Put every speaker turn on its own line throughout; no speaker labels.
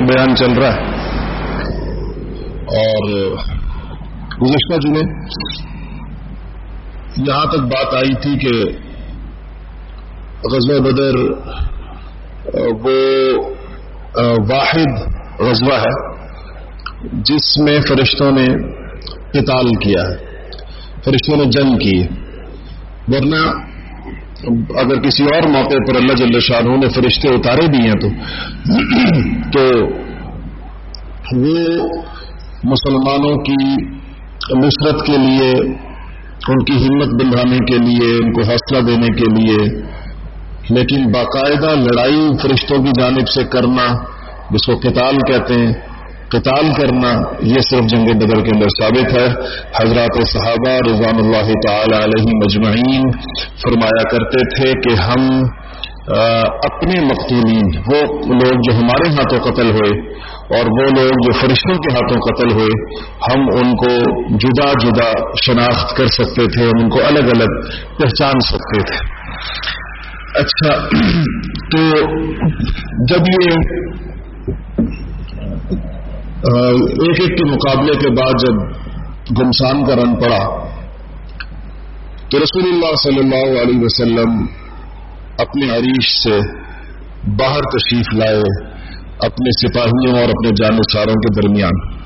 بیان چل رہا ہے۔ اور گزشتہ جمعے یہاں تک بات آئی تھی کہ غزوہ بدر وہ واحد غزوہ ہے جس میں فرشتوں نے قتال کیا ہے فرشتوں نے جنگ کی۔ ورنہ اگر کسی اور موقع پر اللہ جل شاہ نے فرشتے اتارے بھی ہیں تو تو وہ مسلمانوں کی نصرت کے لیے، ان کی ہمت بندھانے کے لیے، ان کو حوصلہ دینے کے لیے، لیکن باقاعدہ لڑائی فرشتوں کی جانب سے کرنا، جس کو قتال کہتے ہیں قتال کرنا، یہ صرف جنگ بدر کے اندر ثابت ہے۔ حضرات صحابہ رضوان اللہ تعالی علیہ مجمعین فرمایا کرتے تھے کہ ہم اپنے مقتولین، وہ لوگ جو ہمارے ہاتھوں قتل ہوئے اور وہ لوگ جو فرشتوں کے ہاتھوں قتل ہوئے، ہم ان کو جدا جدا شناخت کر سکتے تھے، ہم ان کو الگ الگ پہچان سکتے تھے۔ اچھا تو جب یہ ایک ایک کے مقابلے کے بعد جب گمسان کا رن پڑا تو رسول اللہ صلی اللہ علیہ وسلم اپنے عریش سے باہر تشریف لائے اپنے سپاہیوں اور اپنے جانساروں کے درمیان۔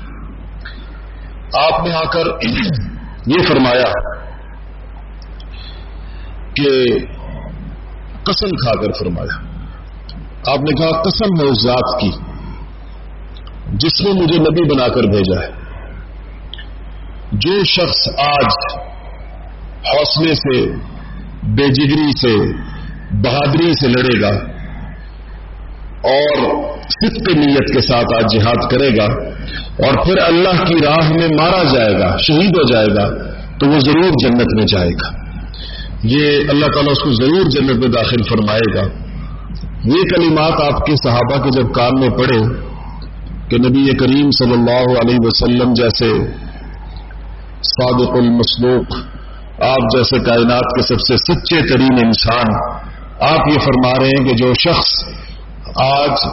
آپ نے آ کر یہ فرمایا کہ قسم کھا کر فرمایا۔ آپ نے کہا قسم ہے اس ذات کی۔ جس نے مجھے نبی بنا کر بھیجا ہے۔ جو شخص آج حوصلے سے بے جگری سے، بہادری سے لڑے گا اور صدق نیت کے ساتھ آج جہاد کرے گا اور پھر اللہ کی راہ میں مارا جائے گا، شہید ہو جائے گا، تو وہ ضرور جنت میں جائے گا۔ یہ اللہ تعالیٰ اس کو ضرور جنت میں داخل فرمائے گا۔ یہ کلمات آپ کے صحابہ کے جب کام میں پڑے کہ نبی کریم صلی اللہ علیہ وسلم جیسے صادق المسلوق آپ جیسے کائنات کے سب سے سچے ترین انسان، آپ یہ فرما رہے ہیں کہ جو شخص آج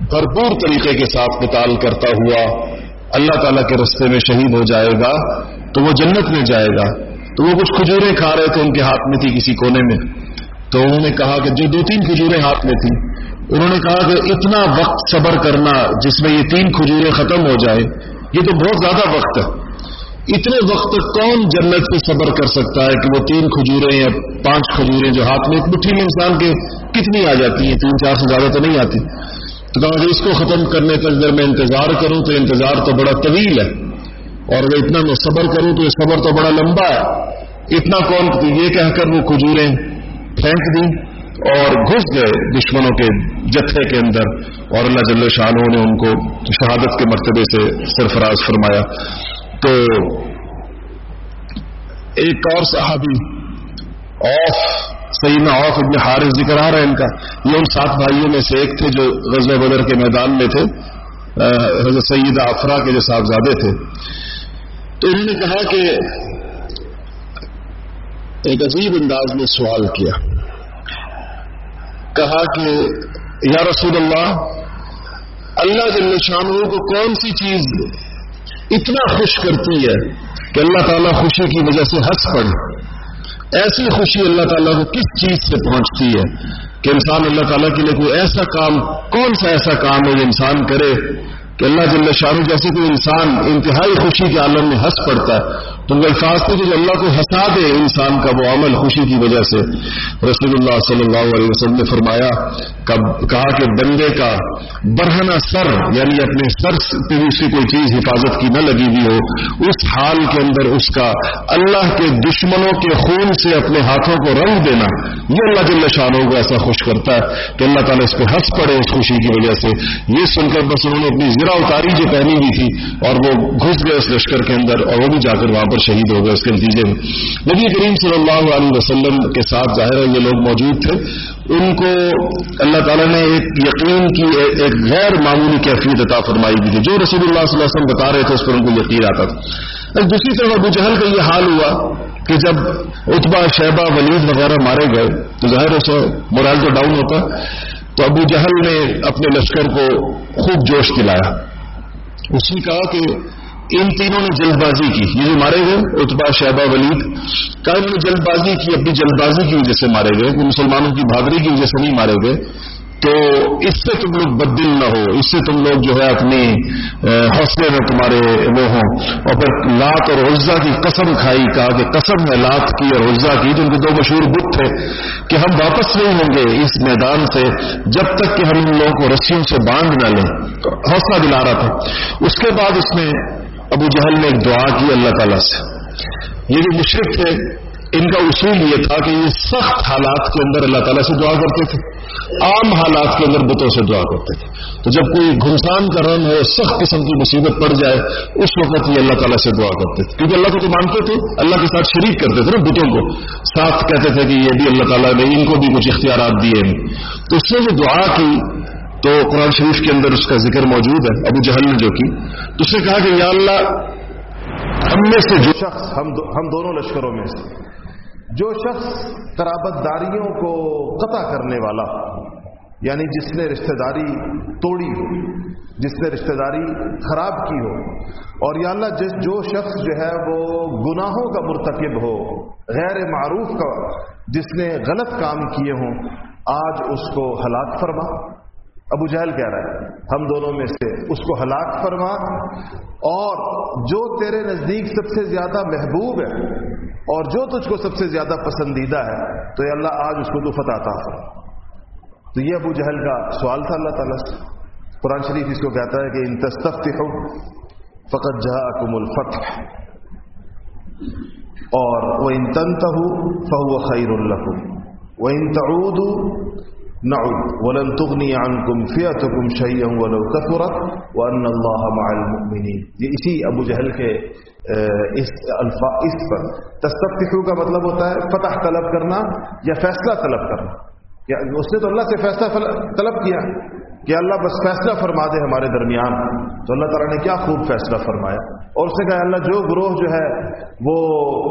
بھرپور طریقے کے ساتھ قتال کرتا ہوا اللہ تعالیٰ کے رستے میں شہید ہو جائے گا، تو وہ جنت میں جائے گا۔ تو وہ کچھ کھجوریں کھا رہے تھے ان کے ہاتھ میں تھی کسی کونے میں۔ تو انہوں نے کہا کہ جو دو تین کھجوریں ہاتھ میں تھیں انہوں نے کہا کہ اتنا وقت صبر کرنا جس میں یہ تین کھجوریں ختم ہو جائے، یہ تو بہت زیادہ وقت ہے۔ اتنے وقت تک کون جنت پہ صبر کر سکتا ہے کہ وہ تین کھجوریں یا پانچ کھجوریں جو ہاتھ میں ایک مٹھی میں انسان کے کتنی آ جاتی ہیں، تین چار سے زیادہ تو نہیں آتی۔ تو کہا کہ اس کو ختم کرنے تک اگر میں انتظار کروں تو انتظار تو بڑا طویل ہے۔ اور اگر اتنا میں صبر کروں تو یہ صبر تو بڑا لمبا ہے۔ اتنا کون یہ کہہ کر وہ کھجوریں پھینک دیں۔ اور گھس گئے دشمنوں کے جتھے کے اندر اور اللہ جل شاہ نے ان کو شہادت کے مرتبے سے سرفراز فرمایا۔ تو ایک اور صحابی اوف، سیدنا اوف ابن حارث ذکر آ رہا ہے ان کا۔ یہ ان سات بھائیوں میں سے ایک تھے جو غزل بدر کے میدان میں تھے۔ حضرت سعید افرا کے جو صاحبزادے تھے۔ تو انہوں نے کہا کہ ایک عجیب انداز میں سوال کیا۔ کہا کہ یا رسول اللہ اللہ جل شاہ کو کون سی چیز اتنا خوش کرتی ہے کہ اللہ تعالیٰ خوشی کی وجہ سے ہنس پڑے؟ ایسی خوشی اللہ تعالیٰ کو کس چیز سے پہنچتی ہے کہ انسان اللہ تعالیٰ کے لیے کوئی ایسا کام، کون سا ایسا کام ہے جو انسان کرے کہ اللہ جل شاہ جیسے کوئی انسان انتہائی خوشی کے عالم میں ہنس پڑتا ہے؟ تو وہ الفاظ تھے کہ جو اللہ کو ہنسا دے انسان کا وہ عمل خوشی کی وجہ سے۔ رسول اللہ صلی اللہ علیہ وسلم نے فرمایا کہا کہ بندے کا برہنا سر یعنی اپنے سر پہ اس کی کوئی چیز حفاظت کی نہ لگی ہوئی ہو، اس حال کے اندر اس کا اللہ کے دشمنوں کے خون سے اپنے ہاتھوں کو رنگ دینا، یہ اللہ جل شانوں کو ایسا خوش کرتا ہے کہ اللہ تعالیٰ اس پہ ہنس پڑے اس خوشی کی وجہ سے۔ یہ سن کر بس انہوں نے اپنی زرا اتاری جو پہنی ہوئی تھی اور وہ گھس گئے اس لشکر کے اندر اور وہ بھی جا کر وہاں پر شہید ہو گئے اس کے نتیجے میں۔ نبی کریم صلی اللہ علیہ وسلم کے ساتھ ظاہر ہے یہ لوگ موجود تھے۔ ان کو اللہ تعالیٰ نے ایک یقین کی، ایک غیر معمولی کیفیت عطا فرمائی بھی تھی۔ جو رسول اللہ صلی اللہ علیہ وسلم بتا رہے تھے، اس پر ان کو یقین آتا تھا۔ دوسری طرف ابو جہل کا یہ حال ہوا کہ جب اتبا شہبہ ولید وغیرہ مارے گئے، تو ظاہر اسے مورائل تو ڈاؤن ہوتا۔
تو ابو جہل نے اپنے لشکر کو خوب جوش دلایا۔ اس نے کہا کہ ان تینوں نے جلد بازی کی۔ یہ جو مارے گئے اتبا شہبہ، ولید۔ کا انہوں نے جلد بازی کی اپنی جلد بازی کی وجہ سے مارے گئے مسلمانوں کی بہادری کی وجہ سے نہیں مارے گئے۔ تو اس سے تم لوگ بدل نہ ہو، اس سے تم لوگ جو ہے اپنی حوصلے میں تمہارے وہ ہوں۔ اور پھر لات اور عزا کی قسم کھائی، کہا کہ قسم ہے لات کی اور عزا کی، جو ان کے دو مشہور بت تھے، کہ ہم واپس نہیں ہوں گے اس میدان سے جب تک کہ ہم ان لوگوں کو رسیوں سے باندھ نہ لیں۔ حوصلہ دلا رہا تھا۔ اس کے بعد اس نے ابو جہل نے ایک دعا کی، اللہ تعالیٰ سے۔ یہ جو مشرق تھے، ان کا اصول یہ تھا کہ یہ سخت حالات کے اندر اللہ تعالیٰ سے دعا کرتے تھے۔ عام حالات کے اندر بتوں سے دعا کرتے تھے۔ تو جب کوئی گھنسان کا رن ہو سخت قسم کی مصیبت پڑ جائے، اس وقت یہ اللہ تعالیٰ سے دعا کرتے تھے۔ کیونکہ اللہ کو تو مانتے تھے، اللہ کے ساتھ شریک کرتے تھے نا بتوں کو۔ ساتھ کہتے تھے کہ یہ بھی اللہ تعالیٰ نے ان کو بھی کچھ اختیارات دیے ہیں۔ تو اس نے جو دعا کی تو قرآن شریف کے اندر اس کا ذکر موجود ہے، ابو جہل نے جو کی۔ تو اس نے کہا کہ یا اللہ، ہم میں سے جو شخص، ہم دونوں لشکروں میں سے، جو شخص قرابت داریوں کو قطع کرنے والا یعنی جس نے رشتہ داری توڑی ہو، جس نے رشتہ داری خراب کی ہو، اور یا اللہ، جس جو شخص جو ہے وہ گناہوں کا مرتکب ہو، غیر معروف کا، جس نے غلط کام کیے ہوں، آج اس کو ہلاک فرما۔ ابو جہل کہہ رہا ہے، ہم دونوں میں سے اس کو ہلاک فرما اور جو تیرے نزدیک سب سے زیادہ محبوب ہے اور جو تجھ کو سب سے زیادہ پسندیدہ ہے، تو یہ اللہ آج اس کو تو فتح تھا تو یہ ابو جہل کا سوال تھا اللہ تعالیٰ سے۔ قرآن شریف اس کو کہتا ہے کہ ان تصفی فقط جہاں اکم الفتح۔ اور وہ ان تنت فہو خیر اللہ وہ ان تعود نعود. ولن تغني عنكم فئتكم شيئا ولو كثرت وان الله مع المؤمنين. یہ اسی ابو جہل کے اس الفا، اس پر تستفتحو کا مطلب ہوتا ہے فتح طلب کرنا یا فیصلہ طلب کرنا. یا اس نے تو اللہ سے فیصلہ طلب کیا کہ اللہ بس فیصلہ فرما دے ہمارے درمیان. تو اللہ تعالیٰ نے کیا خوب فیصلہ فرمایا؟ اور اس نے کہا، اللہ جو گروہ جو ہے وہ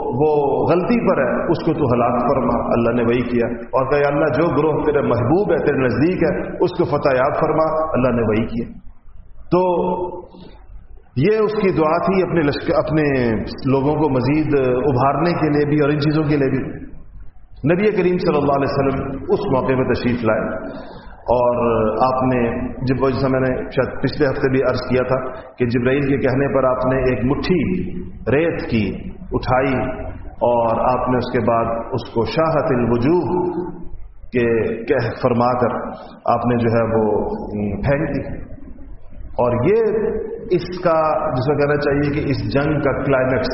وہ غلطی پر ہے، اس کو تو ہلاک فرما۔ اللہ نے وہی کیا۔ اور کہ اللہ، جو گروہ تیرے محبوب ہے، تیرے نزدیک ہے، اس کو فتح یاب فرما۔ اللہ نے وہی کیا۔ تو یہ اس کی دعا تھی اپنے لشکر، اپنے لوگوں کو مزید ابھارنے کے لیے بھی اور ان چیزوں کے لیے بھی۔ نبی کریم صلی اللہ علیہ وسلم اس موقع میں تشریف لائے۔ اور آپ نے جب جیسا میں نے شاید پچھلے ہفتے بھی عرض کیا تھا کہ جبرائیل کے کہنے پر آپ نے ایک مٹھی ریت کی۔ اٹھائی اور آپ نے اس کے بعد اس کو شاہت الوجوہ کے کہہ فرما کر آپ نے جو ہے وہ پھینک دی۔ اور یہ اس کا جس کو کہنا چاہیے کہ اس جنگ کا کلائمیکس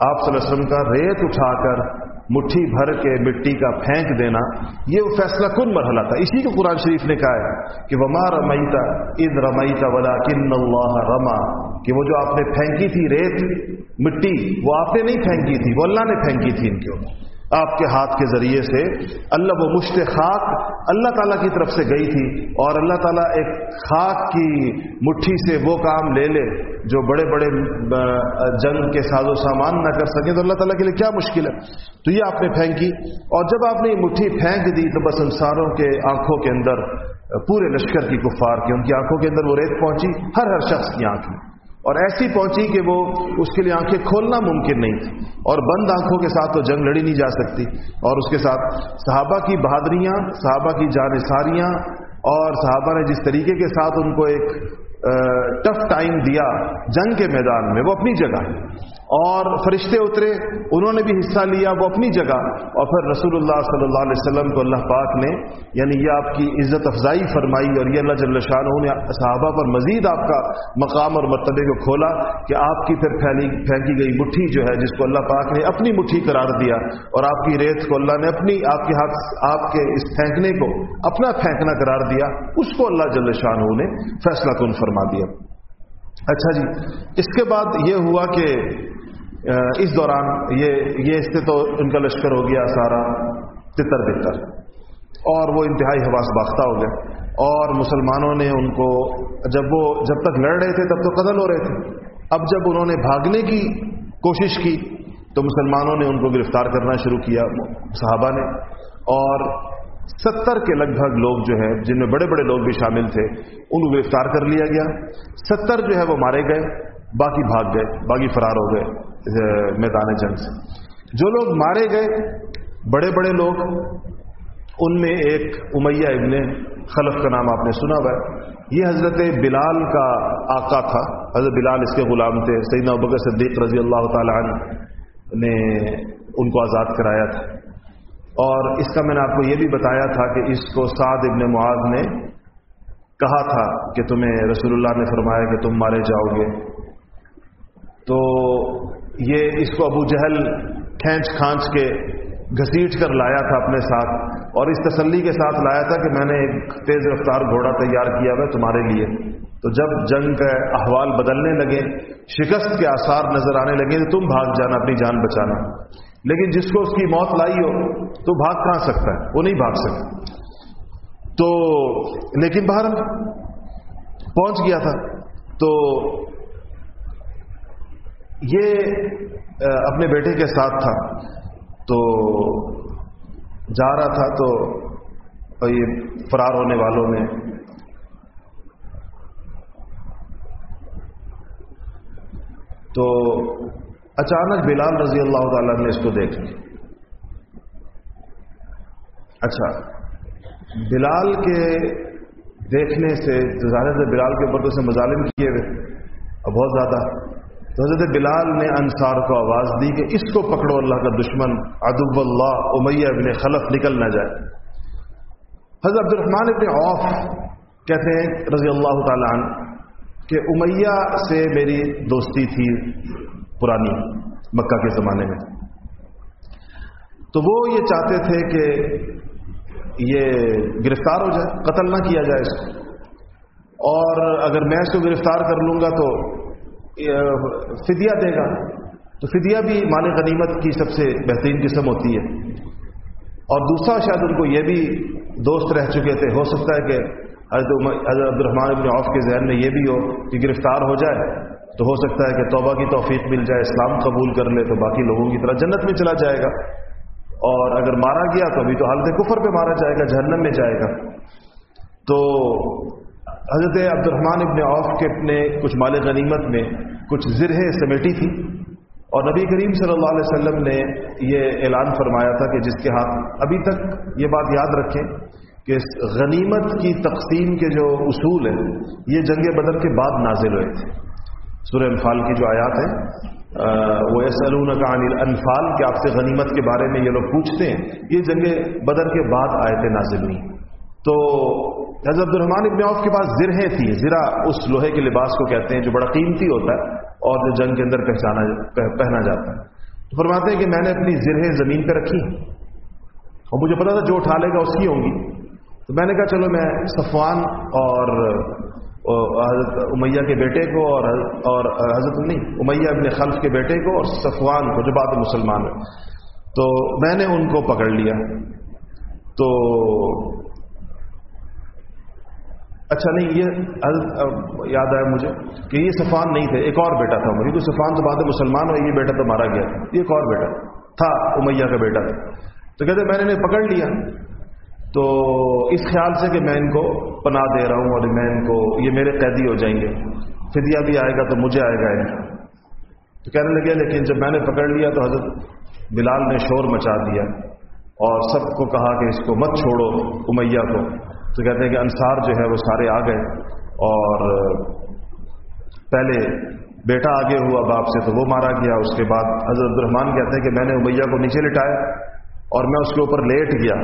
آپ صلی اللہ علیہ وسلم کا ریت اٹھا کر مٹھی بھر کے مٹی کا پھینک دینا، یہ وہ فیصلہ کن مرحلہ تھا؟ اسی کو قرآن شریف نے کہا ہے کہ وما رمیتا عید رمیتا ولا کن اللہ رما کہ وہ جو آپ نے پھینکی تھی ریت مٹی وہ آپ نے نہیں پھینکی تھی، وہ اللہ نے پھینکی تھی ان کے اوپر۔ آپ کے ہاتھ کے ذریعے سے اللہ وہ مشت خاک اللہ تعالیٰ کی طرف سے گئی تھی اور اللہ تعالیٰ ایک خاک کی مٹھی سے وہ کام لے لے جو بڑے بڑے جنگ کے ساز و سامان نہ کر سکیں تو اللہ تعالیٰ کے لیے کیا مشکل ہے؟ تو یہ آپ نے پھینکی اور جب آپ نے یہ مٹھی پھینک دی تو بس انسانوں کے آنکھوں کے اندر پورے لشکر کی کفار کی، ان کی آنکھوں کے اندر وہ ریت پہنچی، ہر ہر شخص کی آنکھ میں اور ایسی پہنچی کہ وہ اس کے لیے آنکھیں کھولنا ممکن نہیں تھی اور بند آنکھوں کے ساتھ تو جنگ لڑی نہیں جا سکتی اور اس کے ساتھ صحابہ کی بہادریاں، صحابہ کی جان ساریاں اور صحابہ نے جس طریقے کے ساتھ ان کو ایک ٹف ٹائم دیا جنگ کے میدان میں، وہ اپنی جگہ اور فرشتے اترے، انہوں نے بھی حصہ لیا وہ اپنی جگہ۔ اور پھر رسول اللہ صلی اللہ علیہ وسلم کو اللہ پاک نے یعنی یہ آپ کی عزت افزائی فرمائی اور یہ اللہ جل شاہ نے صحابہ پر مزید آپ کا مقام اور مرتبے کو کھولا کہ آپ کی پھر پھیلی، پھینکی گئی مٹھی جو ہے جس کو اللہ پاک نے اپنی مٹھی قرار دیا۔ اور آپ کی ریت کو اللہ نے اپنی، آپ کے ہاتھ، آپ کے اس پھینکنے کو اپنا پھینکنا قرار دیا۔ اس کو اللہ جل شاہ نے فیصلہ کن فرما دیا۔ اچھا جی اس کے بعد یہ ہوا کہ اس دوران یہ یہ اس سے تو ان کا لشکر ہو گیا سارا تتر بتر، اور وہ انتہائی حواس باختہ ہو گئے، اور مسلمانوں نے ان کو، جب وہ، جب تک لڑ رہے تھے تب تو قتل ہو رہے تھے، اب جب انہوں نے بھاگنے کی کوشش کی تو مسلمانوں نے ان کو گرفتار کرنا شروع کیا، صحابہ نے، اور ستر کے لگ بھگ لوگ جو ہے جن میں بڑے بڑے لوگ بھی شامل تھے ان کو گرفتار کر لیا گیا۔ ستر جو ہے وہ مارے گئے، باقی بھاگ گئے، باقی فرار ہو گئے میدان جنگ سے۔ جو لوگ مارے گئے، بڑے بڑے لوگ، ان میں ایک امیہ ابن خلف کا نام آپ نے سنا ہوا ہے۔ یہ حضرت بلال کا آقا تھا۔ حضرت بلال اس کے غلام تھے۔ سیدنا ابکر صدیق رضی اللہ تعالی عنہ نے ان کو آزاد کرایا تھا۔ اور اس کا میں نے آپ کو یہ بھی بتایا تھا کہ اس کو سعد ابن معاذ نے کہا تھا کہ تمہیں رسول اللہ نے فرمایا کہ تم مارے جاؤ گے۔ تو یہ اس کو ابو جہل کھینچ کھانچ کے گھسیٹ کر لایا تھا اپنے ساتھ اور اس تسلی کے ساتھ لایا تھا کہ میں نے ایک تیز رفتار گھوڑا تیار کیا ہوا تمہارے لیے۔ تو جب جنگ کا احوال بدلنے لگے، شکست کے آثار نظر آنے لگے تو تم بھاگ جانا، اپنی جان بچانا۔ لیکن جس کو اس کی موت لائی ہو تو بھاگ کہاں سکتا ہے؟ وہ نہیں بھاگ سکتا۔ تو لیکن باہر پہنچ گیا تھا۔ تو یہ اپنے بیٹے کے ساتھ تھا۔ تو جا رہا تھا تو یہ فرار ہونے والوں میں تو اچانک بلال رضی اللہ تعالیٰ نے اس کو دیکھ لی اچھا بلال کے دیکھنے سے، ظاہر سے بلال کے اوپر تو اسے مظالم کیے ہوئے۔ اور بہت زیادہ۔ تو حضرت بلال نے انصار کو آواز دی کہ اس کو پکڑو اللہ کا دشمن ادب اللہ، امیہ ابن خلف، نکل نہ جائے۔ حضرت عبد الرحمان ابن عوف کہتے ہیں رضی اللہ تعالیٰ عنہ کہ امیہ سے میری دوستی تھی۔ پرانی مکہ کے زمانے میں۔ تو وہ یہ چاہتے تھے کہ یہ گرفتار ہو جائے، قتل نہ کیا جائے اس کو۔ اور اگر میں اس کو گرفتار کر لوں گا تو فدیہ دے گا۔ تو فدیہ بھی مال غنیمت کی سب سے بہترین قسم ہوتی ہے۔ اور دوسرا شاید ان کو یہ بھی دوست رہ چکے تھے، ہو سکتا ہے کہ حضرت عبد الرحمان ابن عوف کے ذہن میں یہ بھی ہو کہ گرفتار ہو جائے۔ تو ہو سکتا ہے کہ توبہ کی توفیق مل جائے، اسلام قبول کر لے تو باقی لوگوں کی طرح جنت میں چلا جائے گا۔ اور اگر مارا گیا تو ابھی تو حالت کفر پہ مارا جائے گا، جہنم میں جائے گا۔ تو حضرت عبد الرحمان ابن عوف کے اپنے کچھ مال غنیمت میں کچھ زرہ سمیٹی تھی۔ اور نبی کریم صلی اللہ علیہ وسلم نے یہ اعلان فرمایا تھا کہ جس کے ہاتھ ابھی تک یہ بات یاد رکھیں کہ غنیمت کی تقسیم کے جو اصول ہیں، یہ جنگ بدر کے بعد نازل ہوئے تھے۔ سورہ انفال کی جو آیات ہے وہ سلون کا انل انفال کہ آپ سے غنیمت کے بارے میں یہ لوگ پوچھتے ہیں؟ یہ جنگ بدر کے بعد آئے تھے نازل ہوئی تو حضرت عبد الرحمان ابن عوف کے پاس زرہیں تھی زرا اس لوہے کے لباس کو کہتے ہیں جو بڑا قیمتی ہوتا ہے اور جو جنگ کے اندر پہچانا، پہنا جاتا ہے۔ تو فرماتے ہیں کہ میں نے اپنی زرہیں زمین پہ رکھی اور مجھے پتا تھا جو اٹھا لے گا اس کی ہوں گی۔ تو میں نے کہا، چلو میں صفوان اور حضرت امیہ کے بیٹے کو اور اور حضرت نہیں، امیہ ابن خلف کے بیٹے کو اور صفوان کو جو بات مسلمان ہے۔ تو میں نے ان کو پکڑ لیا۔ تو اچھا نہیں، یہ حضرت یاد آیا مجھے کہ یہ صفان نہیں تھے، ایک اور بیٹا تھا مجھے تو صفان تو بات مسلمان ہو یہ بیٹا تو مارا گیا۔ یہ ایک اور بیٹا تھا، امیہ کا بیٹا تھا۔ تو کہتے میں نے پکڑ لیا۔ تو اس خیال سے کہ میں ان کو پناہ دے رہا ہوں اور میں ان کو یہ میرے قیدی ہو جائیں گے۔ فدیہ بھی آئے گا تو مجھے آئے گا ان تو کہنے لگے، لیکن جب میں نے پکڑ لیا تو حضرت بلال نے شور مچا دیا اور سب کو کہا کہ اس کو مت چھوڑو امیہ کو۔ تو کہتے ہیں کہ انصار جو ہے وہ سارے آ گئے اور پہلے بیٹا آگے ہوا باپ سے تو وہ مارا گیا۔ اس کے بعد حضرت الرحمان کہتے ہیں کہ میں نے امیہ کو نیچے لٹایا اور میں اس کے اوپر لیٹ گیا۔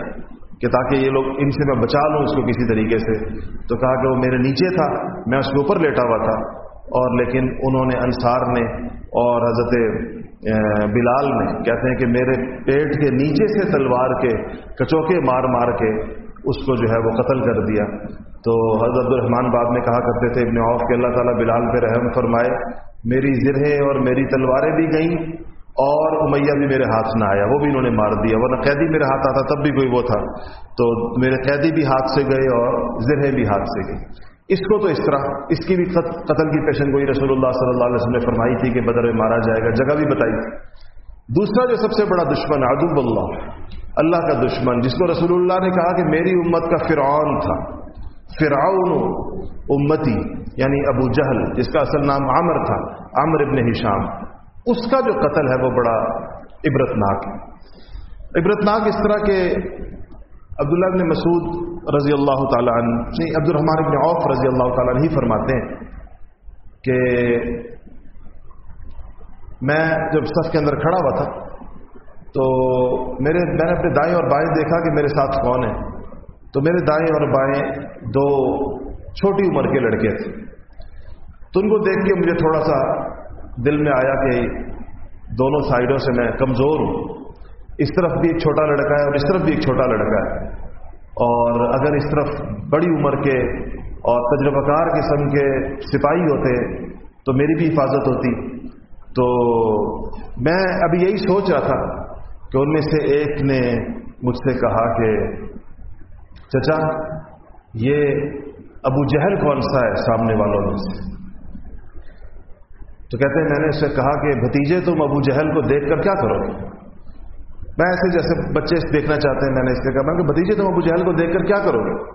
کہ تاکہ یہ لوگ ان سے میں بچا لوں اس کو کسی طریقے سے۔ تو کہا کہ وہ میرے نیچے تھا، میں اس کے اوپر لیٹا ہوا تھا۔ اور لیکن انہوں نے انصار نے اور حضرت بلال نے، کہتے ہیں کہ میرے پیٹ کے نیچے سے تلوار کے کچوکے مار مار کے اس کو جو ہے وہ قتل کر دیا۔ تو حضرت الرحمان بعد میں کہا کرتے تھے، ابن عوف، کہ اللہ تعالیٰ بلال پہ رحم فرمائے، میری زرہیں اور میری تلواریں بھی گئیں اور امیہ بھی میرے ہاتھ نہ آیا، وہ بھی انہوں نے مار دیا، ورنہ قیدی میرے ہاتھ آتا تب بھی کوئی وہ تھا۔ تو میرے قیدی بھی ہاتھ سے گئے اور زرہیں بھی ہاتھ سے گئی اس کو تو اس طرح، اس کی بھی قتل کی پیشن گوئی رسول اللہ صلی اللہ علیہ وسلم نے فرمائی تھی کہ بدر میں مارا جائے گا، جگہ بھی بتائی تھی۔ دوسرا جو سب سے بڑا دشمن، عدو اللہ اللہ کا دشمن، جس کو رسول اللہ نے کہا کہ میری امت کا فرعون تھا۔ فرعون امتی یعنی ابو جہل، جس کا اصل نام عامر تھا، عامر ابن ہشام۔ اس کا جو قتل ہے وہ بڑا عبرتناک ہے۔ عبرتناک اس طرح کے عبداللہ ابن مسعود رضی اللہ تعالیٰ عنہ، نہیں عبد الرحمان ابن عوف رضی اللہ تعالیٰ عنہ ہی فرماتے ہیں کہ میں جب صف کے اندر کھڑا ہوا تھا تو میرے، میں نے اپنے دائیں اور بائیں دیکھا کہ میرے ساتھ کون ہے۔ تو میرے دائیں اور بائیں دو چھوٹی عمر کے لڑکے تھے۔ تو ان کو دیکھ کے مجھے تھوڑا سا دل میں آیا کہ دونوں سائڈوں سے میں کمزور ہوں۔ اس طرف بھی ایک چھوٹا لڑکا ہے اور اس طرف بھی ایک چھوٹا لڑکا ہے۔ اور اگر اس طرف بڑی عمر کے اور تجربہ کار قسم کے سپاہی ہوتے تو میری بھی حفاظت ہوتی۔ تو میں ابھی یہی سوچ رہا تھا کہ ان میں سے ایک نے مجھ سے کہا کہ، چچا، یہ ابو جہل کون سا ہے سامنے والوں میں سے؟ تو کہتے ہیں میں نے اس سے کہا کہ بھتیجے تم ابو جہل کو دیکھ کر کیا کرو گے؟ میں ایسے جیسے بچے دیکھنا چاہتے ہیں، میں نے اس سے کہا کہ بھتیجے تم ابو جہل کو دیکھ کر کیا کرو گے؟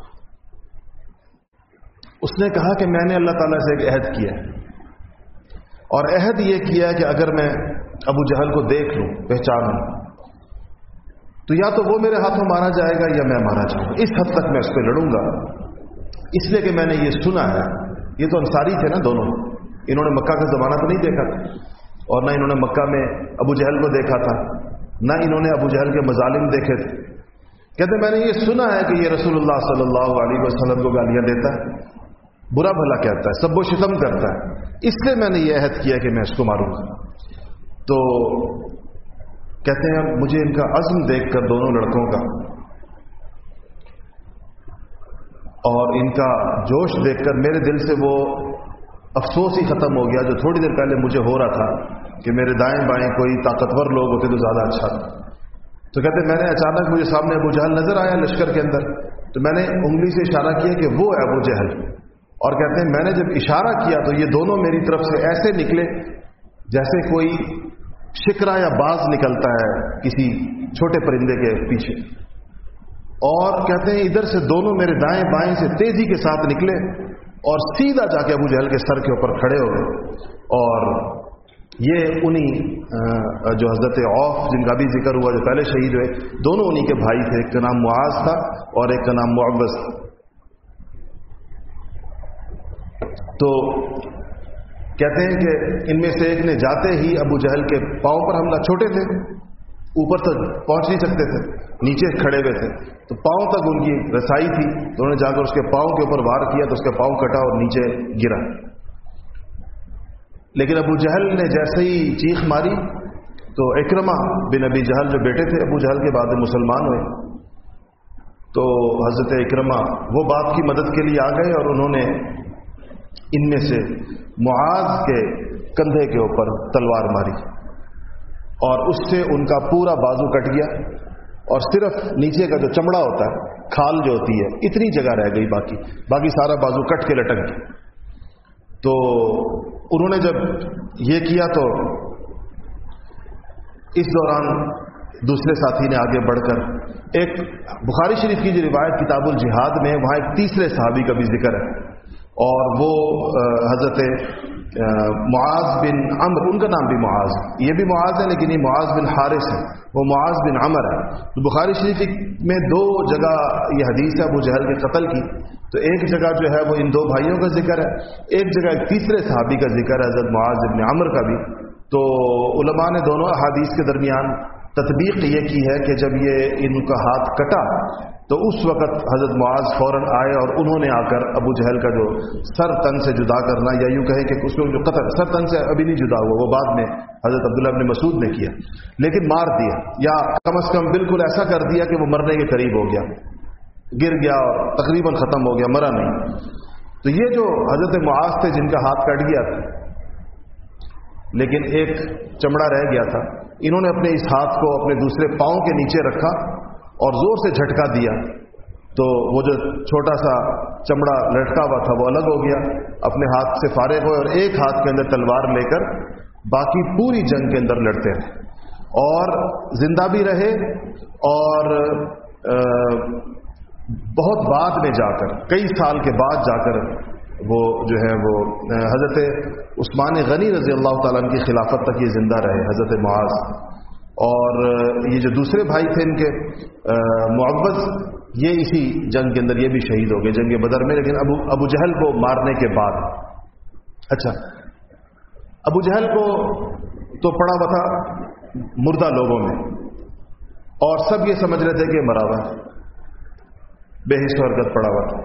اس نے کہا کہ میں نے اللہ تعالیٰ سے ایک عہد کیا اور عہد یہ کیا کہ اگر میں ابو جہل کو دیکھ لوں، پہچان لوں، تو یا تو وہ میرے ہاتھوں مارا جائے گا یا میں مارا جاؤں گا۔ اس حد تک میں اس پہ لڑوں گا۔ اس لیے کہ میں نے یہ سنا ہے، یہ تو انصاری تھے نا دونوں۔ انہوں نے مکہ کا زمانہ تو نہیں دیکھا تھا اور نہ انہوں نے مکہ میں ابو جہل کو دیکھا تھا، نہ انہوں نے ابو جہل کے مظالم دیکھے تھے۔ کہتے میں نے یہ سنا ہے کہ یہ رسول اللہ صلی اللہ علیہ وسلم کو گالیاں دیتا ہے، برا بھلا کہتا ہے، سب و شتم کرتا ہے۔ اس لیے میں نے یہ عہد کیا کہ میں اس کو ماروں گا۔ تو کہتے ہیں، مجھے ان کا عزم دیکھ کر دونوں لڑکوں کا اور ان کا جوش دیکھ کر میرے دل سے وہ افسوس ہی ختم ہو گیا جو تھوڑی دیر پہلے مجھے ہو رہا تھا کہ میرے دائیں بائیں کوئی طاقتور لوگ ہوتے تو زیادہ اچھا تھا۔ تو کہتے میں نے اچانک مجھے سامنے ابو جہل نظر آیا لشکر کے اندر۔ تو میں نے انگلی سے اشارہ کیا کہ وہ ہے ابو جہل۔ اور کہتے ہیں، میں نے جب اشارہ کیا تو یہ دونوں میری طرف سے ایسے نکلے جیسے کوئی شکرا یا باز نکلتا ہے کسی چھوٹے پرندے کے پیچھے۔ اور کہتے ہیں، ادھر سے دونوں میرے دائیں بائیں سے تیزی کے ساتھ نکلے۔ اور سیدھا جا کے ابو جہل کے سر کے اوپر کھڑے ہو گئے۔ اور یہ انہی جو حضرت اوف جن کا بھی ذکر ہوا، جو پہلے شہید ہوئے، دونوں انہی کے بھائی تھے۔ ایک کا نام معاذ تھا اور ایک کا نام معوض تھا تو کہتے ہیں کہ ان میں سے ایک نے جاتے ہی ابو جہل کے پاؤں پر حملہ، چھوٹے تھے۔ اوپر تک پہنچ نہیں سکتے تھے، نیچے کھڑے ہوئے تھے۔ تو پاؤں تک ان کی رسائی تھی۔ تو انہوں نے جا کر اس کے پاؤں کے اوپر وار کیا تو اس کے پاؤں کٹا اور نیچے گرا۔ لیکن ابو جہل نے جیسے ہی چیخ ماری تو اکرما بن ابی جہل جو بیٹے تھے، ابو جہل کے بعد مسلمان ہوئے۔ تو حضرت اکرما وہ باپ کی مدد کے لیے آ گئے اور انہوں نے ان میں سے معاذ کے کندھے کے اوپر تلوار ماری۔ اور اس سے ان کا پورا بازو کٹ گیا اور صرف نیچے کا جو چمڑا ہوتا ہے، کھال جو ہوتی ہے، اتنی جگہ رہ گئی باقی۔ باقی سارا بازو کٹ کے لٹک گیا۔ تو انہوں نے جب یہ کیا تو اس دوران دوسرے ساتھی نے آگے بڑھ کر ایک بخاری شریف کی جو روایت کتاب الجہاد میں، وہاں ایک تیسرے صحابی کا بھی ذکر ہے اور وہ حضرت معاذ بن عمر ان کا نام بھی معاذ، یہ بھی معاذ ہے لیکن یہ معاذ بن حارث ہے، وہ معاذ بن عمر ہے۔ تو بخاری شریف میں دو جگہ یہ حدیث ہے، ابو جہل کے قتل کی۔ تو ایک جگہ جو ہے وہ ان دو بھائیوں کا ذکر ہے، ایک جگہ ایک تیسرے صحابی کا ذکر ہے، حضرت معاذ بن عمر کا بھی۔ تو علماء نے دونوں احادیث کے درمیان تطبیق یہ کی ہے کہ جب یہ ان کا ہاتھ کٹا تو اس وقت حضرت معاذ فوراً آئے اور انہوں نے آ کر ابو جہل کا جو سر تن سے جدا کرنا یا یوں کہیں کہ اس کو جو قطر سر تن سے ابھی نہیں جدا ہوا، وہ بعد میں حضرت عبداللہ ابن مسعود نے کیا، لیکن مار دیا یا کم از کم بالکل ایسا کر دیا کہ وہ مرنے کے قریب ہو گیا، گر گیا اور تقریباً ختم ہو گیا، مرا نہیں۔ تو یہ جو حضرت معاذ تھے جن کا ہاتھ کٹ گیا تھا، لیکن ایک چمڑا رہ گیا تھا، انہوں نے اپنے اس ہاتھ کو اپنے دوسرے پاؤں کے نیچے رکھا اور زور سے جھٹکا دیا تو وہ جو چھوٹا سا چمڑا لٹکا ہوا تھا وہ الگ ہو گیا، اپنے ہاتھ سے فارغ ہوئے اور ایک ہاتھ کے اندر تلوار لے کر باقی پوری جنگ کے اندر لڑتے رہے۔ اور زندہ بھی رہے اور بہت بعد میں جا کر، کئی سال کے بعد جا کر وہ جو ہے وہ حضرت عثمان غنی رضی اللہ تعالیٰ کی خلافت تک یہ زندہ رہے، حضرت معاذ۔ اور یہ جو دوسرے بھائی تھے ان کے معوض، یہ اسی جنگ کے اندر یہ بھی شہید ہو گئے، جنگ بدر میں، لیکن ابو ابو جہل کو مارنے کے بعد۔ اچھا ابو جہل کو تو پڑا ہوا تھا مردہ لوگوں میں، اور سب یہ سمجھ رہے تھے کہ مرا ہوا بے حص حرکت پڑا ہوا تھا۔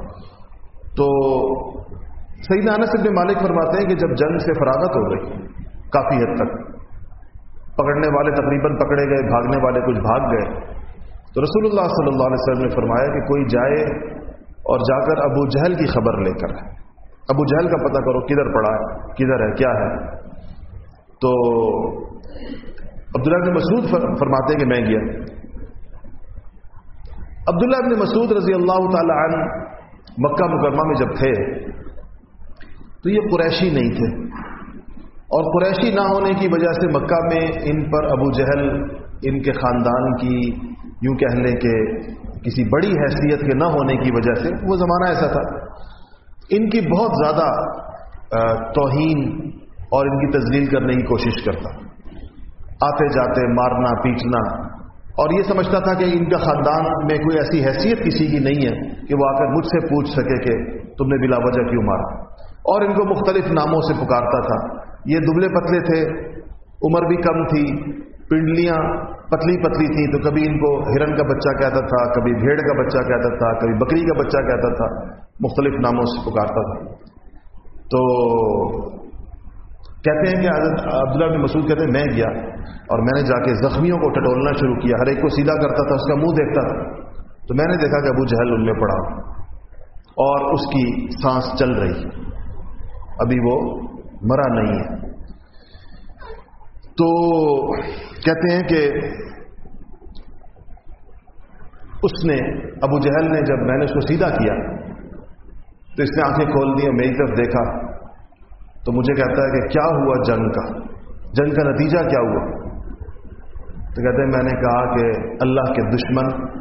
تو سیدنا انس ابن مالک فرماتے ہیں کہ جب جنگ سے فراغت ہو گئی، کافی حد تک۔ پکڑنے والے تقریباً پکڑے گئے، بھاگنے والے کچھ بھاگ گئے۔ تو رسول اللہ صلی اللہ علیہ وسلم نے فرمایا کہ کوئی جائے اور جا کر ابو جہل کی خبر لے کر ابو جہل کا پتہ کرو کدھر پڑا ہے، کدھر ہے، کیا ہے۔ تو عبداللہ ابن مسعود فرماتے کہ میں گیا۔ عبداللہ ابن مسعود رضی اللہ تعالی عنہ مکہ مکرمہ میں جب تھے، تو یہ قریشی نہیں تھے۔ اور قریشی نہ ہونے کی وجہ سے مکہ میں ان پر ابو جہل، ان کے خاندان کی یوں کہہ لیں کہ کسی بڑی حیثیت کے نہ ہونے کی وجہ سے وہ زمانہ ایسا تھا۔ ان کی بہت زیادہ توہین اور ان کی تزلیل کرنے کی کوشش کرتا۔ آتے جاتے، مارنا، پیٹنا۔ اور یہ سمجھتا تھا کہ ان کا خاندان میں کوئی ایسی حیثیت کسی کی نہیں ہے کہ وہ آ کر مجھ سے پوچھ سکے کہ تم نے بلا وجہ کیوں مارا۔ اور ان کو مختلف ناموں سے پکارتا تھا۔ یہ دبلے پتلے تھے، عمر بھی کم تھی، پنڈلیاں پتلی پتلی تھیں، تو کبھی ان کو ہرن کا بچہ کہتا تھا، کبھی بھیڑ کا بچہ کہتا تھا، کبھی بکری کا بچہ کہتا تھا، مختلف ناموں سے پکارتا تھا۔ تو کہتے ہیں کہ عبداللہ بن مسعود کہتے ہیں، میں گیا اور میں نے جا کے زخمیوں کو ٹٹولنا شروع کیا، ہر ایک کو سیدھا کرتا تھا، اس کا منہ دیکھتا تھا۔ تو میں نے دیکھا کہ ابو جہل ان میں پڑا اور اس کی سانس چل رہی۔ ابھی وہ مرا نہیں ہے۔ تو کہتے ہیں کہ اس نے ابو جہل نے جب میں نے اس کو سیدھا کیا تو اس نے آنکھیں کھول دی میری طرف دیکھا تو مجھے کہتا ہے کہ کیا ہوا جنگ کا؟ جنگ کا نتیجہ کیا ہوا؟ تو کہتے ہیں میں نے کہا کہ اللہ کے دشمن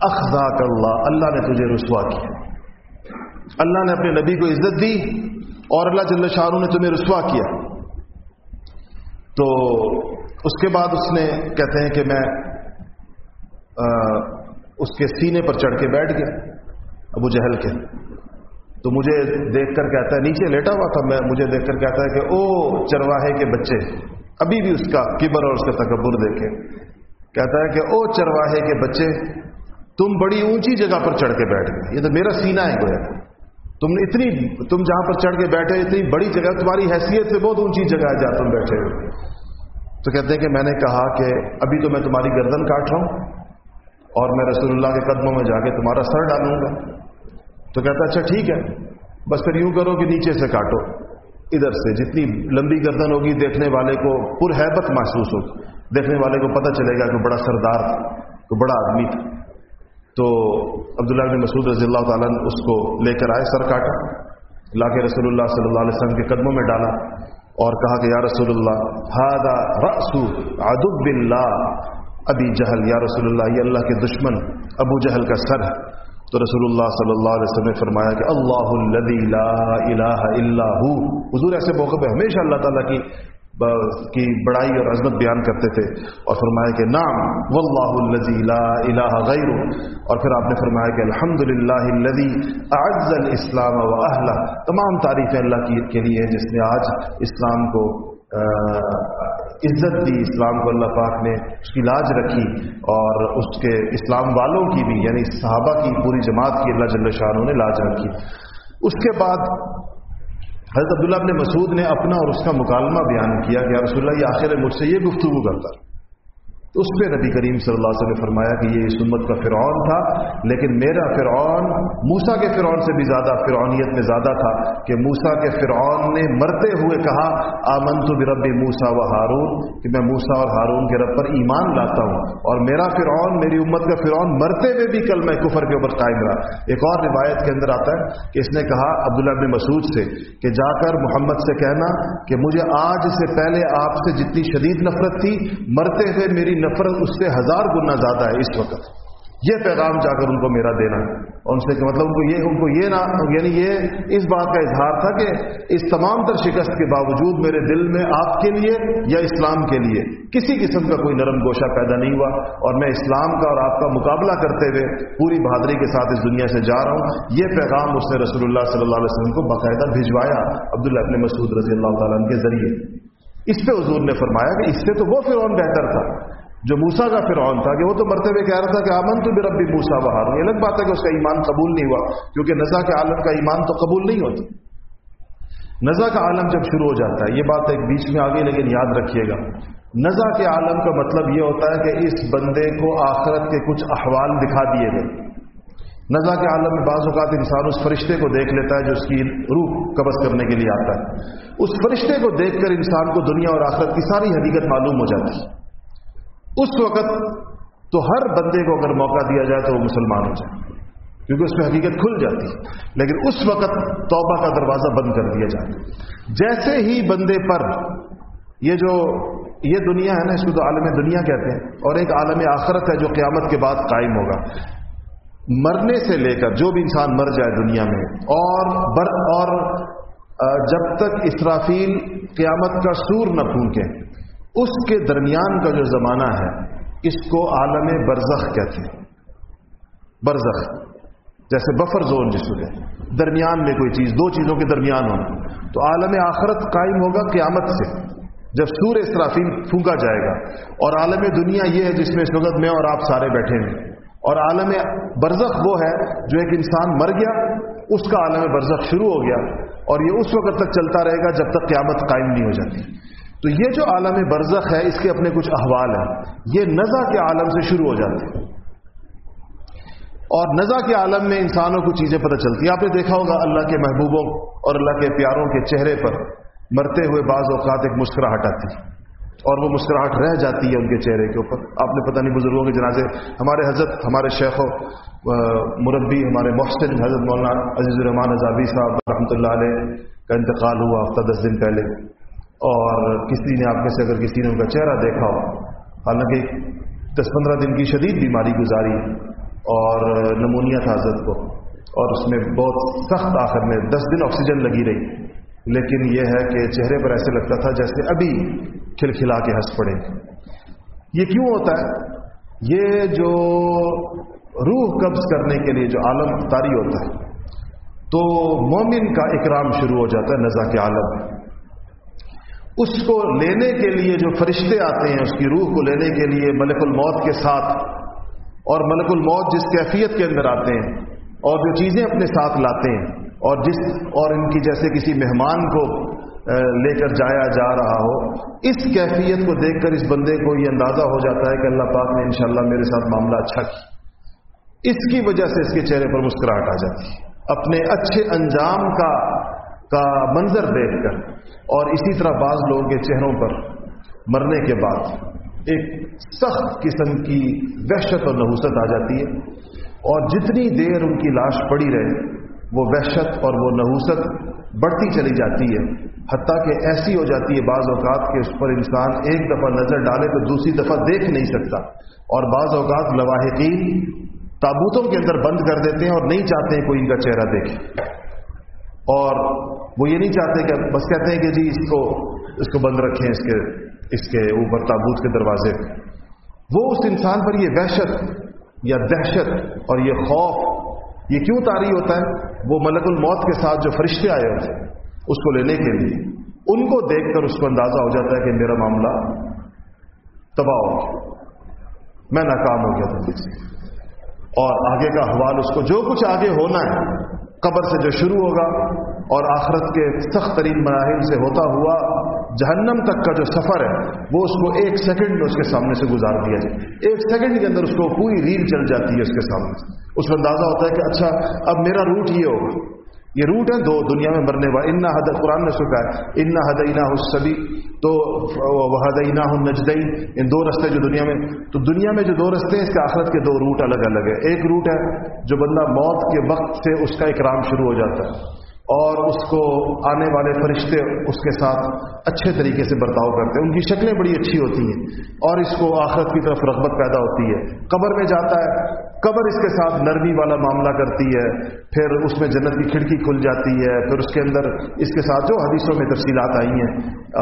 اخذاک اللہ اللہ نے تجھے رسوا کیا۔ اللہ نے اپنے نبی کو عزت دی اور اللہ جل شاہ نے تمہیں رسوا کیا۔ تو اس کے بعد اس نے کہتے ہیں کہ میں اس کے سینے پر چڑھ کے بیٹھ گیا، ابو جہل کے۔ تو مجھے دیکھ کر کہتا ہے، نیچے لیٹا ہوا تھا، میں، مجھے دیکھ کر کہتا ہے کہ، او چرواہے کے بچے، ابھی بھی اس کا کبر اور اس کا تکبر دیکھے۔ کہتا ہے کہ، او چرواہے کے بچے، تم بڑی اونچی جگہ پر چڑھ کے بیٹھ گئے۔ یہ تو میرا سینہ ہے گویا۔ تم نے اتنی تم جہاں پر چڑھ کے بیٹھے اتنی بڑی جگہ تمہاری حیثیت سے بہت اونچی جگہ ہے جہاں تم بیٹھے ہو۔ تو کہتے ہیں کہ میں نے کہا کہ ابھی تو میں تمہاری گردن کاٹ رہا ہوں اور میں رسول اللہ کے قدموں میں جا کے تمہارا سر ڈالوں گا۔ تو کہتا اچھا ٹھیک ہے، بس پھر یوں کرو کہ نیچے سے کاٹو۔ ادھر سے جتنی لمبی گردن ہوگی، دیکھنے والے کو پر حیبت محسوس ہو دیکھنے والے کو پتہ چلے گا کہ بڑا سردار تھا، کہ بڑا آدمی تھا۔ تو عبداللہ بن مسعود رضی اللہ تعالیٰ نے اس کو لے کر آئے سر کاٹا لا کے رسول اللہ صلی اللہ علیہ وسلم کے قدموں میں ڈالا اور کہا کہ یا رسول اللہ ہادا رسو ادب باللہ۔ ابھی جہل، یا رسول اللہ، یہ اللہ کے دشمن، ابو جہل کا سر ہے۔ تو رسول اللہ صلی اللہ علیہ وسلم نے فرمایا کہ اللہ الذي لا الہ الا ہو۔ حضور، ایسے موقع پہ ہمیشہ اللہ تعالیٰ کی کی بڑائی اور عظمت بیان کرتے تھے اور فرمایا کہ نام واللہ الذي لا الہ غیر اور پھر آپ نے فرمایا کہ الحمد للہ اعز الاسلام و اہلہ۔ تمام تعریفیں اللہ کی کے لیے جس نے آج اسلام کو عزت دی، اسلام کو اللہ پاک نے اس کی لاج رکھی۔ اور اس کے اسلام والوں کی بھی یعنی صحابہ کی پوری جماعت کی اللہ جل شاہ نے لاج رکھی۔ اس کے بعد حضرت عبداللہ ابن مسعود نے اپنا اور اس کا مکالمہ بیان کیا کہ رسول اللہ، یہ آخر مجھ سے یہ گفتگو کرتا۔ اس پہ نبی کریم صلی اللہ علیہ وسلم نے فرمایا کہ یہ اس امت کا فرعون تھا، لیکن میرا فرعون موسا کے فرعون سے بھی زیادہ، فرعونیت میں زیادہ تھا کہ موسا کے فرعون نے مرتے ہوئے کہا آمن تو ربی موسا و ہارون، کہ میں موسا اور ہارون کے رب پر ایمان لاتا ہوں۔ اور میرا فرعون، میری امت کا فرعون مرتے ہوئے بھی کل میں کفر کے اوپر قائم رہا۔ ایک اور روایت کے اندر آتا ہے کہ اس نے کہا عبداللہ ابن مسعود سے کہ جا کر محمد سے کہنا کہ مجھے آج سے پہلے آپ سے جتنی شدید نفرت تھی، مرتے ہوئے میری نفرت اس سے ہزار گنا زیادہ ہے اس وقت۔ یہ پیغام جا کر ان کو میرا دینا۔ ہے اور ان سے کہ مطلب ان کو یہ ان کو یہ نہ یعنی یہ اس بات کا اظہار تھا کہ اس تمام تر شکست کے باوجود میرے دل میں آپ کے لیے یا اسلام کے لیے کسی قسم کا کوئی نرم گوشہ پیدا نہیں ہوا۔ اور میں اسلام کا اور آپ کا مقابلہ کرتے ہوئے پوری بہادری کے ساتھ اس دنیا سے جا رہا ہوں۔ یہ پیغام اس نے رسول اللہ صلی اللہ علیہ وسلم کو باقاعدہ بھجوایا عبداللہ ابن مسعود رضی اللہ تعالیٰ کے ذریعے۔ اس پہ حضور نے فرمایا کہ اس سے تو وہ فرعون بہتر تھا۔ جو موسا کا فرعون تھا، کہ وہ تو مرتے ہوئے کہہ رہا تھا کہ آمن تو بھی ربی موسا بہار یہ الگ بات ہے کہ اس کا ایمان قبول نہیں ہوا، کیونکہ نزا کے عالم کا ایمان تو قبول نہیں ہوتا۔ نزا کا عالم جب شروع ہو جاتا ہے، یہ بات ایک بیچ میں آگے لیکن یاد رکھیے گا۔ نزا کے عالم کا مطلب یہ ہوتا ہے کہ اس بندے کو آخرت کے کچھ احوال دکھا دیے گئے۔ نزا کے عالم میں بعض اوقات انسان اس فرشتے کو دیکھ لیتا ہے جو اس کی روح قبض کرنے کے لیے آتا ہے۔ اس فرشتے کو دیکھ کر انسان کو دنیا اور آخرت کی ساری حقیقت معلوم ہو جاتی ہے۔ اس وقت تو ہر بندے کو اگر موقع دیا جائے تو وہ مسلمان ہو جائے، کیونکہ اس میں حقیقت کھل جاتی ہے۔ لیکن اس وقت توبہ کا دروازہ بند کر دیا جائے جیسے ہی بندے پر یہ جو یہ دنیا ہے نا، اس کو تو عالم دنیا کہتے ہیں، اور ایک عالم آخرت ہے جو قیامت کے بعد قائم ہوگا۔ مرنے سے لے کر جو بھی انسان مر جائے دنیا میں، اور بر، اور جب تک اسرافیل قیامت کا سور نہ پھونکے اس کے درمیان کا جو زمانہ ہے، اس کو عالم برزخ کہتے ہیں۔ برزخ، جیسے بفر زون جس کو درمیان میں کوئی چیز، دو چیزوں کے درمیان ہو تو عالم آخرت قائم ہوگا قیامت سے، جب سور اسرافیل پھونکا جائے گا۔ اور عالم دنیا یہ ہے جس میں اس وقت میں اور آپ سارے بیٹھے ہیں۔ اور عالم برزخ وہ ہے جو ایک انسان مر گیا، اس کا عالم برزخ شروع ہو گیا۔ اور یہ اس وقت تک چلتا رہے گا جب تک قیامت قائم نہیں ہو جاتی۔ تو یہ جو عالم برزخ ہے، اس کے اپنے کچھ احوال ہیں۔ یہ نزا کے عالم سے شروع ہو جاتے ہیں۔ اور نزا کے عالم میں انسانوں کو چیزیں پتہ چلتی ہیں۔ آپ نے دیکھا ہوگا اللہ کے محبوبوں اور اللہ کے پیاروں کے چہرے پر مرتے ہوئے بعض اوقات ایک مسکراہٹ آتی اور وہ مسکراہٹ رہ جاتی ہے ان کے چہرے کے اوپر۔ آپ نے پتہ نہیں بزرگوں کے جنازے، ہمارے حضرت، ہمارے شیخ و مربی، ہمارے محسن، حضرت مولانا عزیز الرحمان اضابی صاحب رحمۃ اللہ علیہ، کا انتقال ہوا ہفتہ دس دن پہلے۔ اور کسی نے آپ میں سے اگر کسی نے ان کا چہرہ دیکھا ہو؟ حالانکہ دس پندرہ دن کی شدید بیماری گزاری اور نمونیا تھا حضرت کو اور اس میں بہت سخت آخر میں دس دن آکسیجن لگی رہی۔ لیکن یہ ہے کہ چہرے پر ایسے لگتا تھا جیسے ابھی کھلکھلا کے ہنس پڑے۔ یہ کیوں ہوتا ہے؟ یہ جو روح قبض کرنے کے لیے جو عالم تاری ہوتا ہے، تو مومن کا اکرام شروع ہو جاتا ہے نزا کے عالم۔ میں اس کو لینے کے لیے جو فرشتے آتے ہیں، اس کی روح کو لینے کے لیے ملک الموت کے ساتھ، اور ملک الموت جس کیفیت کے اندر آتے ہیں، اور جو چیزیں اپنے ساتھ لاتے ہیں، اور جس، اور ان کی جیسے کسی مہمان کو لے کر جایا جا رہا ہو، اس کیفیت کو دیکھ کر اس بندے کو یہ اندازہ ہو جاتا ہے کہ اللہ پاک نے انشاءاللہ میرے ساتھ معاملہ اچھا کی اس کی وجہ سے اس کے چہرے پر مسکراہٹ آ جاتی ہے۔ اپنے اچھے انجام کا کا منظر دیکھ کر اور اسی طرح بعض لوگوں کے چہروں پر مرنے کے بعد ایک سخت قسم کی وحشت اور نحوست آ جاتی ہے اور جتنی دیر ان کی لاش پڑی رہے، وہ وحشت اور وہ نحوست بڑھتی چلی جاتی ہے، حتیٰ کہ ایسی ہو جاتی ہے بعض اوقات کہ اس پر انسان ایک دفعہ نظر ڈالے تو دوسری دفعہ دیکھ نہیں سکتا۔ اور بعض اوقات لواحقین تابوتوں کے اندر بند کر دیتے ہیں اور نہیں چاہتے ہیں کوئی ان کا چہرہ دیکھے۔ اور وہ یہ نہیں چاہتے کہ بس کہتے ہیں کہ جی اس کو اس کو بند رکھیں، اس کے اس کے اوپر تابوت کے دروازے۔ وہ اس انسان پر یہ وحشت یا دہشت اور یہ خوف، یہ کیوں تاری ہوتا ہے؟ وہ ملک الموت کے ساتھ جو فرشتے آئے ہوتے ہیں، اس کو لینے کے لیے۔ ان کو دیکھ کر اس کو اندازہ ہو جاتا ہے کہ میرا معاملہ تباہ ہو گیا۔ میں ناکام ہو گیا تھا۔ سے اور آگے کا حوال اس کو جو کچھ آگے ہونا ہے قبر سے جو شروع ہوگا اور آخرت کے سخت ترین مراحل سے ہوتا ہوا جہنم تک کا جو سفر ہے، وہ اس کو ایک سیکنڈ میں اس کے سامنے سے گزار دیا جائے۔ ایک سیکنڈ کے اندر اس کو پوری ریل چل جاتی ہے اس کے سامنے سے۔ اس میں اندازہ ہوتا ہے کہ اچھا اب میرا روٹ یہ ہوگا۔ یہ روٹ ہے دو دنیا میں مرنے والا ان حد قرآن نے سکھا ہے ان حدینہ حسبی تو حدینہ نجدئی ان دو رستے جو دنیا میں تو دنیا میں جو دو رستے ہیں، اس کے آخرت کے دو روٹ الگ الگ ہے ایک روٹ ہے جو بندہ موت کے وقت سے اس کا اکرام شروع ہو جاتا ہے۔ اور اس کو آنے والے فرشتے اس کے ساتھ اچھے طریقے سے برتاؤ کرتے ہیں۔ ان کی شکلیں بڑی اچھی ہوتی ہیں۔ اور اس کو آخرت کی طرف رغبت پیدا ہوتی ہے۔ قبر میں جاتا ہے۔ قبر اس کے ساتھ نرمی والا معاملہ کرتی ہے، پھر اس میں جنت کی کھڑکی کھل جاتی ہے، پھر اس کے اندر اس کے ساتھ جو حدیثوں میں تفصیلات آئی ہیں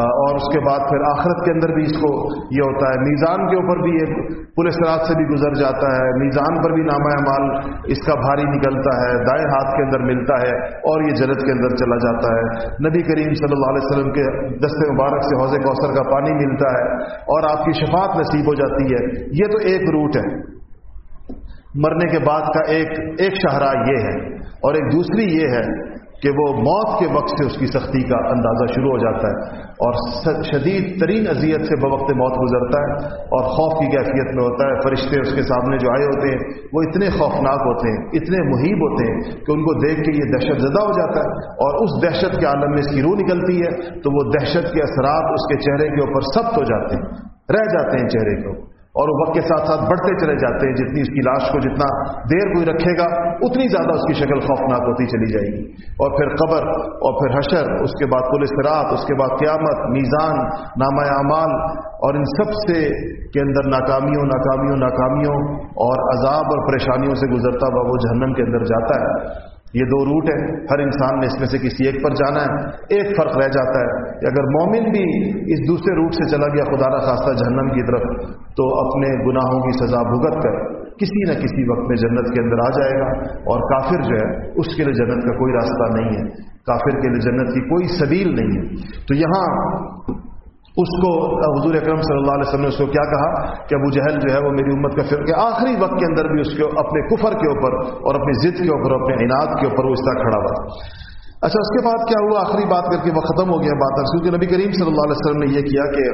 اور اس کے بعد پھر آخرت کے اندر بھی اس کو یہ ہوتا ہے۔ میزان کے اوپر بھی ایک پولیس رات سے بھی گزر جاتا ہے، میزان پر بھی نامہ مال اس کا بھاری نکلتا ہے، دائیں ہاتھ کے اندر ملتا ہے اور یہ جنت کے اندر چلا جاتا ہے۔ نبی کریم صلی اللہ علیہ وسلم کے دست مبارک سے حوض کوثر کا پانی ملتا ہے اور آپ کی شفاعت نصیب ہو جاتی ہے۔ یہ تو ایک روٹ ہے۔ مرنے کے بعد کا ایک ایک شاہراہ یہ ہے اور ایک دوسری یہ ہے کہ وہ موت کے وقت سے اس کی سختی کا اندازہ شروع ہو جاتا ہے اور شدید ترین اذیت سے بوقت موت گزرتا ہے اور خوف کی کیفیت میں ہوتا ہے۔ فرشتے اس کے سامنے جو آئے ہوتے ہیں، وہ اتنے خوفناک ہوتے ہیں، اتنے محیب ہوتے ہیں کہ ان کو دیکھ کے یہ دہشت زدہ ہو جاتا ہے اور اس دہشت کے عالم میں اس کی روح نکلتی ہے تو وہ دہشت کے اثرات اس کے چہرے کے اوپر سخت ہو جاتے ہیں، رہ جاتے ہیں چہرے کے اوپر۔ اور وہ وقت کے ساتھ ساتھ بڑھتے چلے جاتے ہیں، جتنی اس کی لاش کو جتنا دیر کوئی رکھے گا، اتنی زیادہ اس کی شکل خوفناک ہوتی چلی جائے گی۔ اور پھر قبر، اور پھر حشر، اس کے بعد پولیس رات اس کے بعد قیامت، میزان، نامہ اعمال، اور ان سب سے کے اندر ناکامیوں ناکامیوں ناکامیوں اور عذاب اور پریشانیوں سے گزرتا ہوا وہ جہنم کے اندر جاتا ہے۔ یہ دو روٹ ہے ہر انسان نے اس میں سے کسی ایک پر جانا ہے۔ ایک فرق رہ جاتا ہے کہ اگر مومن بھی اس دوسرے روٹ سے چلا گیا خدا خاصہ جہنم کی طرف، تو اپنے گناہوں کی سزا بھگت کر کسی نہ کسی وقت میں جنت کے اندر آ جائے گا۔ اور کافر جو ہے، اس کے لیے جنت کا کوئی راستہ نہیں ہے۔ کافر کے لیے جنت کی کوئی سبیل نہیں ہے۔ تو یہاں اس کو حضور اکرم صلی اللہ علیہ وسلم نے اس کو کیا کہا کہ ابو جہل جو ہے وہ میری امت کا فر آخری وقت کے اندر بھی اس کے اپنے کفر کے اوپر اور اپنی ضد کے اوپر اپنے عناد کے اوپر وہ اس طرح کھڑا ہوا۔ اچھا اس کے بعد کیا ہوا؟ آخری بات کر کے وہ ختم ہو گیا بات۔ کیونکہ نبی کریم صلی اللہ علیہ وسلم نے یہ کیا کہ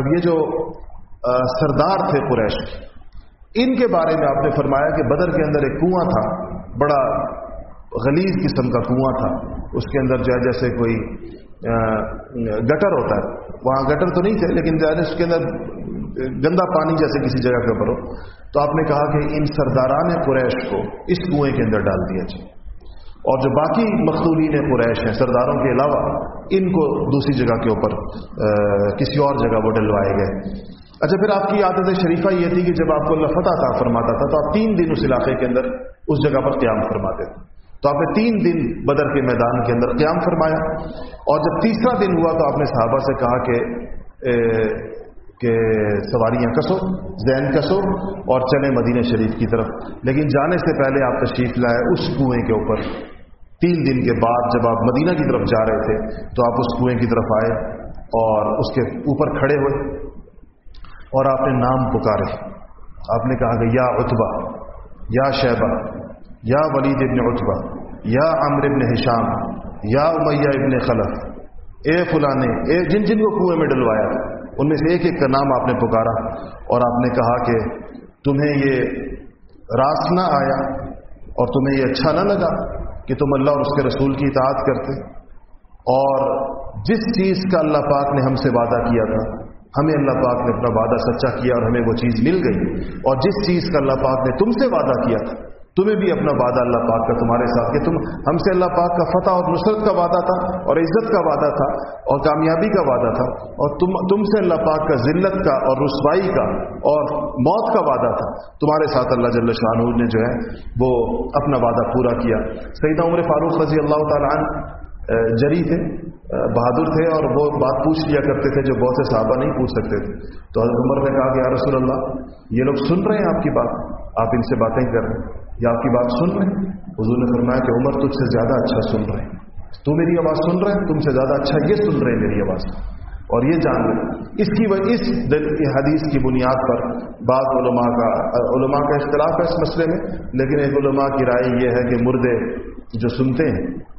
اب یہ جو سردار تھے قریش، ان کے بارے میں آپ نے فرمایا کہ بدر کے اندر ایک کنواں تھا، بڑا غلیظ قسم کا کنواں تھا۔ اس کے اندر جو ہے، جیسے کوئی گٹر ہوتا ہے۔ وہاں گٹر تو نہیں تھے، لیکن اس کے اندر گندا پانی جیسے کسی جگہ کے اوپر ہو۔ تو آپ نے کہا کہ ان سرداران قریش کو اس کنویں کے اندر ڈال دیا جائے۔ اور جو باقی مخدولین قریش ہیں، سرداروں کے علاوہ، ان کو دوسری جگہ کے اوپر کسی اور جگہ وہ ڈلوائے گئے۔ اچھا پھر آپ کی عادت شریفہ یہ تھی کہ جب آپ کو اللہ فتح تھا فرماتا تھا، تو آپ تین دن اس علاقے کے اندر اس جگہ پر قیام فرماتے تھے۔ تو آپ نے تین دن بدر کے میدان کے اندر قیام فرمایا اور جب تیسرا دن ہوا تو آپ نے صحابہ سے کہا کہ کہ سواریاں کسو، زین کسو اور چلے مدینہ شریف کی طرف۔ لیکن جانے سے پہلے آپ تشریف لائے اس کنویں کے اوپر۔ تین دن کے بعد جب آپ مدینہ کی طرف جا رہے تھے تو آپ اس کنویں کی طرف آئے اور اس کے اوپر کھڑے ہوئے اور آپ نے نام پکارے۔ آپ نے کہا کہ، یا اتبا یا شہبہ یا ولید ابن اتبا یا عمر ابن حشام یا امیہ ابن خلف، اے فلانے، اے جن جن کو کنویں میں ڈلوایا، ان میں سے ایک ایک کا نام آپ نے پکارا اور آپ نے کہا کہ تمہیں یہ راس نہ آیا اور تمہیں یہ اچھا نہ لگا کہ تم اللہ اور اس کے رسول کی اطاعت کرتے۔ اور جس چیز کا اللہ پاک نے ہم سے وعدہ کیا تھا، ہمیں اللہ پاک نے اپنا وعدہ سچا کیا اور ہمیں وہ چیز مل گئی۔ اور جس چیز کا اللہ پاک نے تم سے وعدہ کیا تھا تمہیں بھی اپنا وعدہ اللہ پاک کا تمہارے ساتھ۔ کہ تم ہم سے اللہ پاک کا فتح اور نصرت کا وعدہ تھا اور عزت کا وعدہ تھا اور کامیابی کا وعدہ تھا اور تم تم سے اللہ پاک کا ذلت کا اور رسوائی کا اور موت کا وعدہ تھا۔ تمہارے ساتھ اللہ جل شاہ نے جو ہے وہ اپنا وعدہ پورا کیا۔ سیدہ عمر فاروق رضی اللہ تعالیٰ عنہ جری تھے بہادر تھے اور وہ بات پوچھ لیا کرتے تھے جو بہت سے صحابہ نہیں پوچھ سکتے تھے۔ تو حضرت عمر نے کہا کہ یا رسول اللہ، یہ لوگ سن رہے ہیں آپ کی بات، آپ ان سے باتیں کر رہے ہیں۔ یا آپ کی بات سن رہے ہیں؟ حضور نے فرمایا کہ عمر تجھ سے زیادہ اچھا سن رہے ہیں۔ تو میری آواز سن رہے تم سے زیادہ اچھا یہ سن رہے میری آواز۔ اور یہ جان لیں اس کی اس دل کی حدیث کی بنیاد پر بعض علماء کا علماء کا اختلاف ہے اس مسئلے میں، لیکن ایک علماء کی رائے یہ ہے کہ مردے جو سنتے ہیں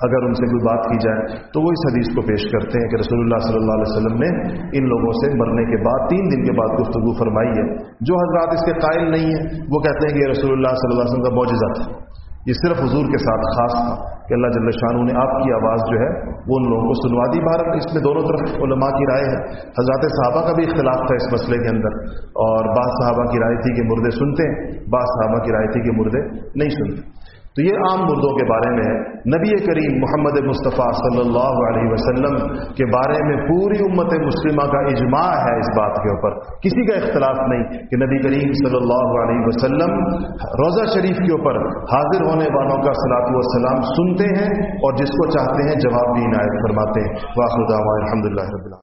اگر ان سے کوئی بات کی جائے تو وہ اس حدیث کو پیش کرتے ہیں کہ رسول اللہ صلی اللہ علیہ وسلم نے ان لوگوں سے مرنے کے بعد، تین دن کے بعد گفتگو فرمائی ہے۔ جو حضرات اس کے قائل نہیں ہیں، وہ کہتے ہیں کہ یہ رسول اللہ صلی اللہ علیہ وسلم کا معجزہ تھا۔ یہ صرف حضور کے ساتھ خاص تھا کہ اللہ جل شاہ نے آپ کی آواز جو ہے، وہ ان لوگوں کو سنوا دی۔ بھارت اس میں دونوں طرف علماء کی رائے ہے۔ حضرات صحابہ کا بھی اختلاف تھا اس مسئلے کے اندر۔ اور بعض صحابہ کی رائے تھی کہ مردے سنتے ہیں، بعض صحابہ کی رائے تھی کہ مردے نہیں سنتے۔ تو یہ عام مردوں کے بارے میں ہے۔ نبی کریم محمد مصطفیٰ صلی اللہ علیہ وسلم کے بارے میں پوری امت مسلمہ کا اجماع ہے اس بات کے اوپر۔ کسی کا اختلاف نہیں کہ نبی کریم صلی اللہ علیہ وسلم روزہ شریف کے اوپر حاضر ہونے والوں کا صلاح والسلام سنتے ہیں اور جس کو چاہتے ہیں جواب بھی عنایت فرماتے ہیں۔ واخر الحمد للہ رب اللہ